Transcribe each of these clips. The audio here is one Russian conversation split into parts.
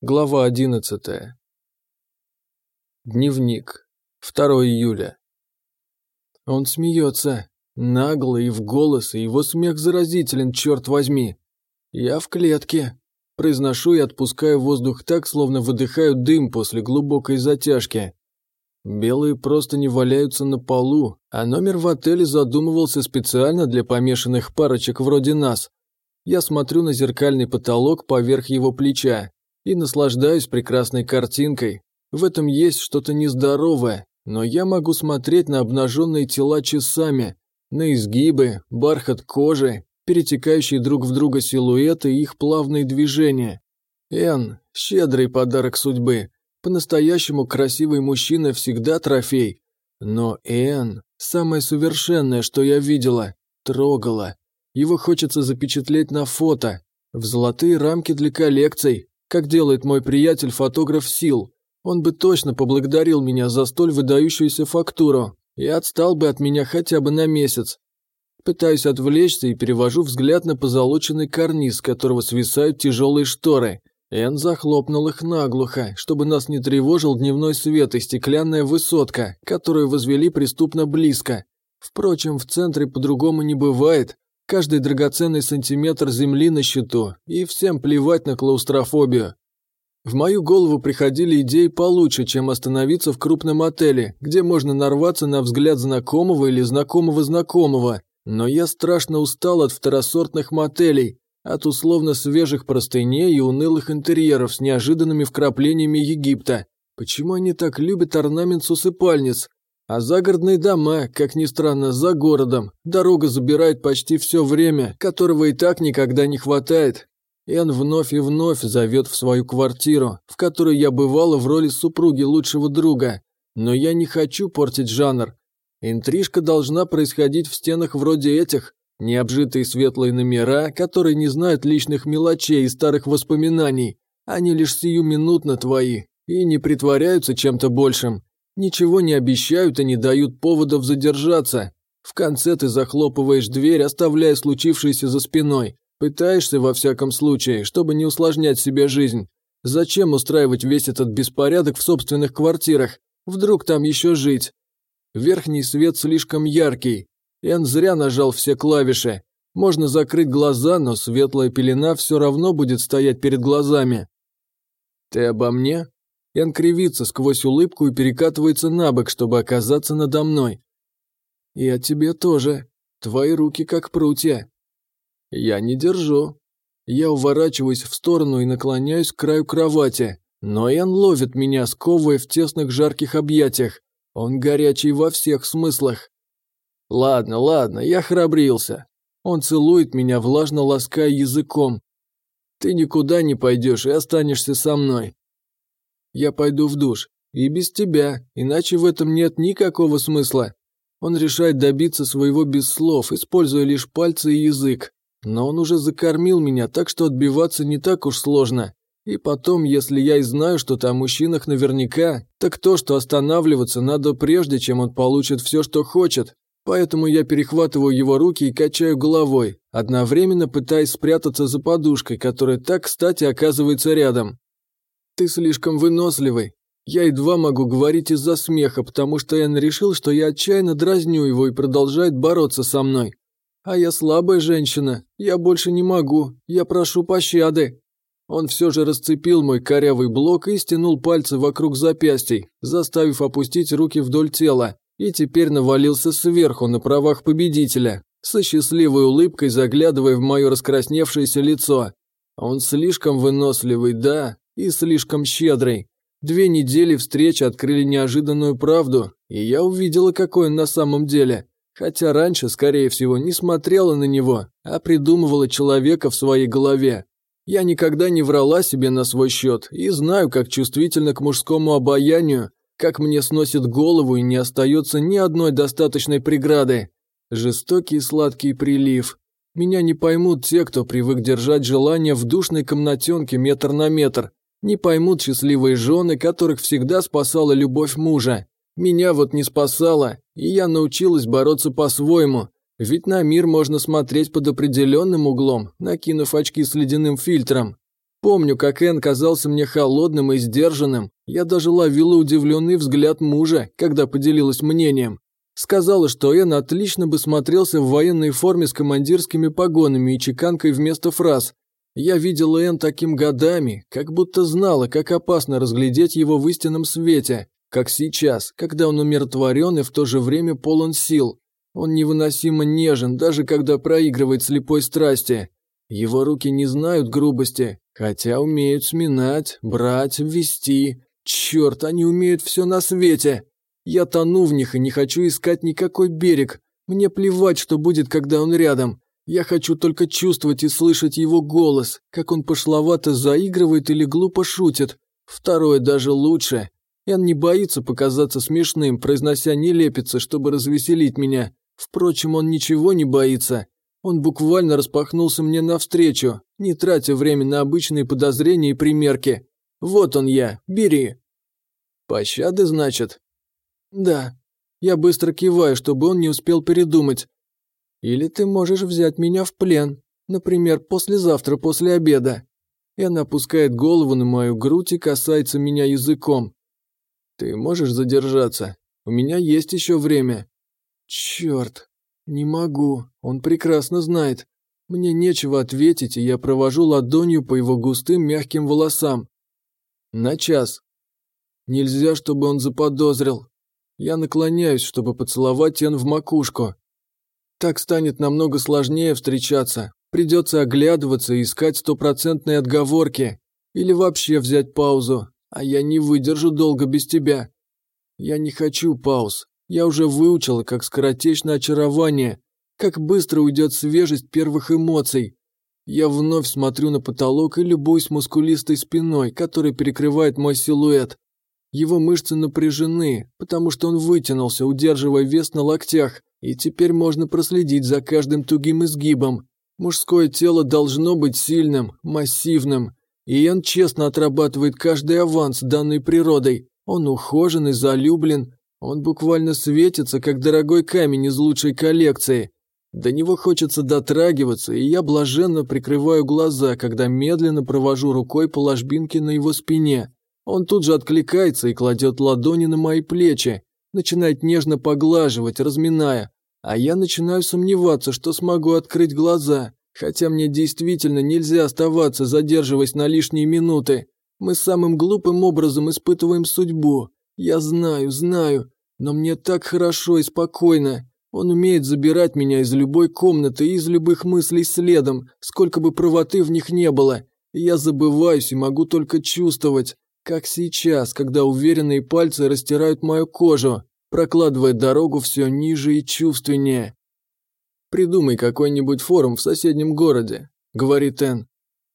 Глава 11. Дневник. 2 июля. Он смеется. Нагло и в голос, и его смех заразителен, черт возьми. Я в клетке. Произношу и отпускаю воздух так, словно выдыхаю дым после глубокой затяжки. Белые просто не валяются на полу, а номер в отеле задумывался специально для помешанных парочек вроде нас. Я смотрю на зеркальный потолок поверх его плеча, и наслаждаюсь прекрасной картинкой. В этом есть что-то нездоровое, но я могу смотреть на обнаженные тела часами, на изгибы, бархат кожи, перетекающие друг в друга силуэты и их плавные движения. Эн, щедрый подарок судьбы. По-настоящему красивый мужчина всегда трофей. Но Эн, самое совершенное, что я видела, трогала. Его хочется запечатлеть на фото, в золотые рамки для коллекций, как делает мой приятель-фотограф Сил. Он бы точно поблагодарил меня за столь выдающуюся фактуру и отстал бы от меня хотя бы на месяц. Пытаюсь отвлечься и перевожу взгляд на позолоченный карниз, которого свисают тяжелые шторы. Эн захлопнул их наглухо, чтобы нас не тревожил дневной свет и стеклянная высотка, которую возвели преступно близко. Впрочем, в центре по-другому не бывает, Каждый драгоценный сантиметр земли на счету, и всем плевать на клаустрофобию. В мою голову приходили идеи получше, чем остановиться в крупном отеле, где можно нарваться на взгляд знакомого или знакомого знакомого. Но я страшно устал от второсортных мотелей, от условно свежих простыней и унылых интерьеров с неожиданными вкраплениями Египта. Почему они так любят орнамент с усыпальниц? А загородные дома, как ни странно, за городом. Дорога забирает почти все время, которого и так никогда не хватает. Эн вновь и вновь зовет в свою квартиру, в которой я бывала в роли супруги лучшего друга. Но я не хочу портить жанр. Интрижка должна происходить в стенах вроде этих. Необжитые светлые номера, которые не знают личных мелочей и старых воспоминаний. Они лишь сиюминутно твои и не притворяются чем-то большим. Ничего не обещают и не дают поводов задержаться. В конце ты захлопываешь дверь, оставляя случившееся за спиной. Пытаешься, во всяком случае, чтобы не усложнять себе жизнь. Зачем устраивать весь этот беспорядок в собственных квартирах? Вдруг там еще жить? Верхний свет слишком яркий. Эн зря нажал все клавиши. Можно закрыть глаза, но светлая пелена все равно будет стоять перед глазами. «Ты обо мне?» Ян кривится сквозь улыбку и перекатывается на бок, чтобы оказаться надо мной. «Я тебе тоже. Твои руки как прутья». «Я не держу». Я уворачиваюсь в сторону и наклоняюсь к краю кровати, но Ян ловит меня, сковывая в тесных жарких объятиях. Он горячий во всех смыслах. «Ладно, ладно, я храбрился». Он целует меня, влажно лаская языком. «Ты никуда не пойдешь и останешься со мной. Я пойду в душ. И без тебя, иначе в этом нет никакого смысла. Он решает добиться своего без слов, используя лишь пальцы и язык. Но он уже закормил меня, так что отбиваться не так уж сложно. И потом, если я и знаю что-то о мужчинах наверняка, так то, что останавливаться надо прежде, чем он получит все, что хочет. Поэтому я перехватываю его руки и качаю головой, одновременно пытаясь спрятаться за подушкой, которая так кстати оказывается рядом. «Ты слишком выносливый. Я едва могу говорить из-за смеха, потому что Энн решил, что я отчаянно дразню его и продолжает бороться со мной. А я слабая женщина. Я больше не могу. Я прошу пощады». Он все же расцепил мой корявый блок и стянул пальцы вокруг запястий, заставив опустить руки вдоль тела, и теперь навалился сверху на правах победителя, со счастливой улыбкой заглядывая в мое раскрасневшееся лицо. Он слишком выносливый, да, и слишком щедрый. Две недели встреч открыли неожиданную правду, и я увидела, какой он на самом деле. Хотя раньше, скорее всего, не смотрела на него, а придумывала человека в своей голове. Я никогда не врала себе на свой счет и знаю, как чувствительно к мужскому обаянию, как мне сносит голову и не остается ни одной достаточной преграды. Жестокий сладкий прилив. Меня не поймут те, кто привык держать желание в душной комнатенке метр на метр, не поймут счастливые жены, которых всегда спасала любовь мужа. Меня вот не спасала, и я научилась бороться по-своему. Ведь на мир можно смотреть под определенным углом, накинув очки с ледяным фильтром. Помню, как Энн казался мне холодным и сдержанным. Я даже ловила удивленный взгляд мужа, когда поделилась мнением. Сказала, что Энн отлично бы смотрелся в военной форме с командирскими погонами и чеканкой вместо фраз. Я видела Энн таким годами, как будто знала, как опасно разглядеть его в истинном свете, как сейчас, когда он умиротворен и в то же время полон сил. Он невыносимо нежен, даже когда проигрывает слепой страсти. Его руки не знают грубости, хотя умеют сминать, брать, ввести. Черт, они умеют все на свете. Я тону в них и не хочу искать никакой берег. Мне плевать, что будет, когда он рядом. Я хочу только чувствовать и слышать его голос, как он пошловато заигрывает или глупо шутит. Второе даже лучше. Эн не боится показаться смешным, произнося нелепицы, чтобы развеселить меня. Впрочем, он ничего не боится. Он буквально распахнулся мне навстречу, не тратя время на обычные подозрения и примерки. Вот он я, бери. Пощады, значит? Да. Я быстро киваю, чтобы он не успел передумать. Или ты можешь взять меня в плен, например, послезавтра после обеда. И она опускает голову на мою грудь и касается меня языком. Ты можешь задержаться? У меня есть еще время. Черт, не могу, он прекрасно знает. Мне нечего ответить, и я провожу ладонью по его густым мягким волосам. На час. Нельзя, чтобы он заподозрил. Я наклоняюсь, чтобы поцеловать Эн в макушку. Так станет намного сложнее встречаться. Придется оглядываться и искать стопроцентные отговорки. Или вообще взять паузу. А я не выдержу долго без тебя. Я не хочу пауз. Я уже выучила, как скоротечно очарование, как быстро уйдет свежесть первых эмоций. Я вновь смотрю на потолок и любуюсь мускулистой спиной, которая перекрывает мой силуэт. Его мышцы напряжены, потому что он вытянулся, удерживая вес на локтях, и теперь можно проследить за каждым тугим изгибом. Мужское тело должно быть сильным, массивным. И он честно отрабатывает каждый аванс, данной природой. Он ухожен и залюблен. Он буквально светится, как дорогой камень из лучшей коллекции. До него хочется дотрагиваться, и я блаженно прикрываю глаза, когда медленно провожу рукой по ложбинке на его спине. Он тут же откликается и кладет ладони на мои плечи, начинает нежно поглаживать, разминая, а я начинаю сомневаться, что смогу открыть глаза, хотя мне действительно нельзя оставаться, задерживаясь на лишние минуты. Мы самым глупым образом испытываем судьбу. Я знаю, знаю, но мне так хорошо и спокойно. Он умеет забирать меня из любой комнаты и из любых мыслей следом, сколько бы правоты в них не было. Я забываюсь и могу только чувствовать, как сейчас, когда уверенные пальцы растирают мою кожу, прокладывая дорогу все ниже и чувственнее. «Придумай какой-нибудь форум в соседнем городе», — говорит Энн.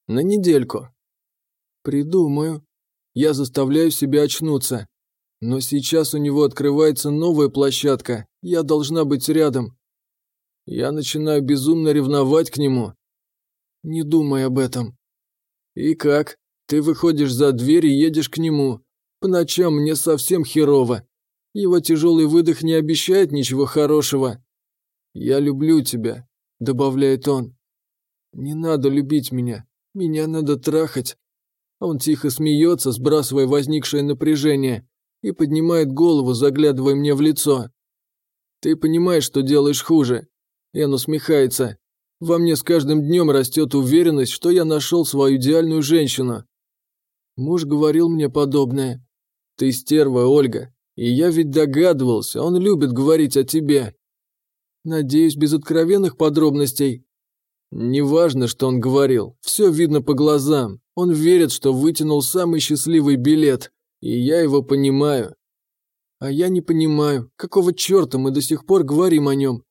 «На недельку». «Придумаю». Я заставляю себя очнуться. Но сейчас у него открывается новая площадка. Я должна быть рядом. Я начинаю безумно ревновать к нему. Не думай об этом. И как? Ты выходишь за дверь и едешь к нему. По ночам мне совсем херово. Его тяжелый выдох не обещает ничего хорошего. «Я люблю тебя», – добавляет он. «Не надо любить меня. Меня надо трахать». Он тихо смеется, сбрасывая возникшее напряжение, и поднимает голову, заглядывая мне в лицо. «Ты понимаешь, что делаешь хуже?» Эн усмехается. «Во мне с каждым днем растет уверенность, что я нашел свою идеальную женщину. Муж говорил мне подобное. Ты стерва, Ольга. И я ведь догадывался, он любит говорить о тебе. Надеюсь, без откровенных подробностей. Неважно, что он говорил, все видно по глазам. Он верит, что вытянул самый счастливый билет, и я его понимаю. А я не понимаю, какого черта мы до сих пор говорим о нем?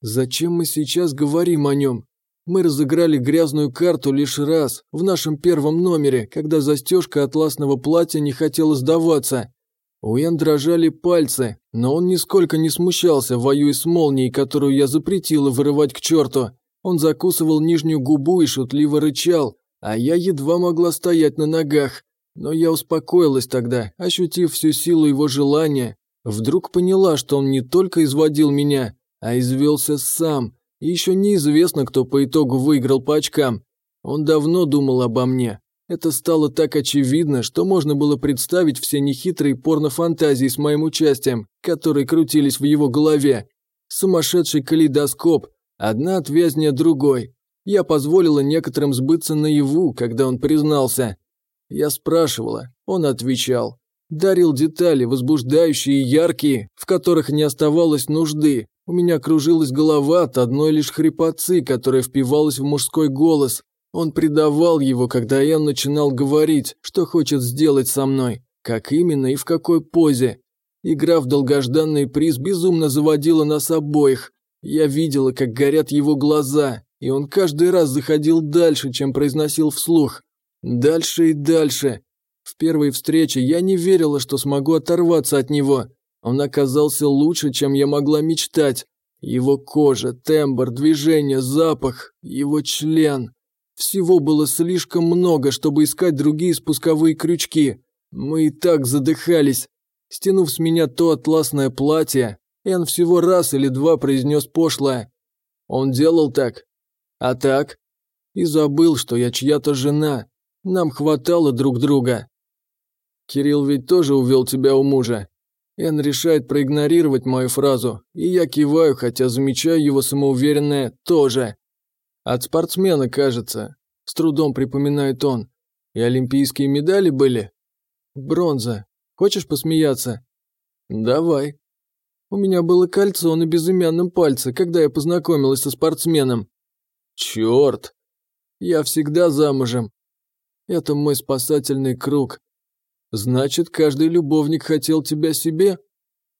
Зачем мы сейчас говорим о нем? Мы разыграли грязную карту лишь раз, в нашем первом номере, когда застежка атласного платья не хотела сдаваться. У Ян дрожали пальцы, но он нисколько не смущался, воюя с молнией, которую я запретила вырывать к черту. Он закусывал нижнюю губу и шутливо рычал, а я едва могла стоять на ногах. Но я успокоилась тогда, ощутив всю силу его желания. Вдруг поняла, что он не только изводил меня, а извелся сам, еще неизвестно, кто по итогу выиграл по очкам. Он давно думал обо мне. Это стало так очевидно, что можно было представить все нехитрые порнофантазии с моим участием, которые крутились в его голове. Сумасшедший калейдоскоп, одна отвязнее другой. Я позволила некоторым сбыться наяву, когда он признался. Я спрашивала, он отвечал. Дарил детали, возбуждающие и яркие, в которых не оставалось нужды. У меня кружилась голова от одной лишь хрипотцы, которая впивалась в мужской голос. Он предавал его, когда я начинал говорить, что хочет сделать со мной, как именно и в какой позе. Игра в долгожданный приз безумно заводила нас обоих. Я видела, как горят его глаза, и он каждый раз заходил дальше, чем произносил вслух. Дальше и дальше. В первой встрече я не верила, что смогу оторваться от него. Он оказался лучше, чем я могла мечтать. Его кожа, тембр, движение, запах, его член. Всего было слишком много, чтобы искать другие спусковые крючки. Мы и так задыхались. Стянув с меня то атласное платье, Эн всего раз или два произнес пошлое. Он делал так. А так? И забыл, что я чья-то жена. Нам хватало друг друга. Кирилл ведь тоже увел тебя у мужа. Эн решает проигнорировать мою фразу, и я киваю, хотя замечаю его самоуверенное «тоже». От спортсмена, кажется. С трудом припоминает он. И олимпийские медали были? Бронза. Хочешь посмеяться? Давай. У меня было кольцо на безымянном пальце, когда я познакомилась со спортсменом. Черт. Я всегда замужем. Это мой спасательный круг. Значит, каждый любовник хотел тебя себе?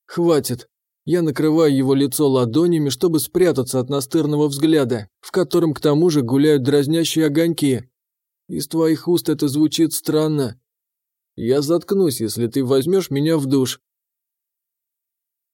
Хватит. Я накрываю его лицо ладонями, чтобы спрятаться от настырного взгляда, в котором к тому же гуляют дразнящие огоньки. Из твоих уст это звучит странно. Я заткнусь, если ты возьмешь меня в душ.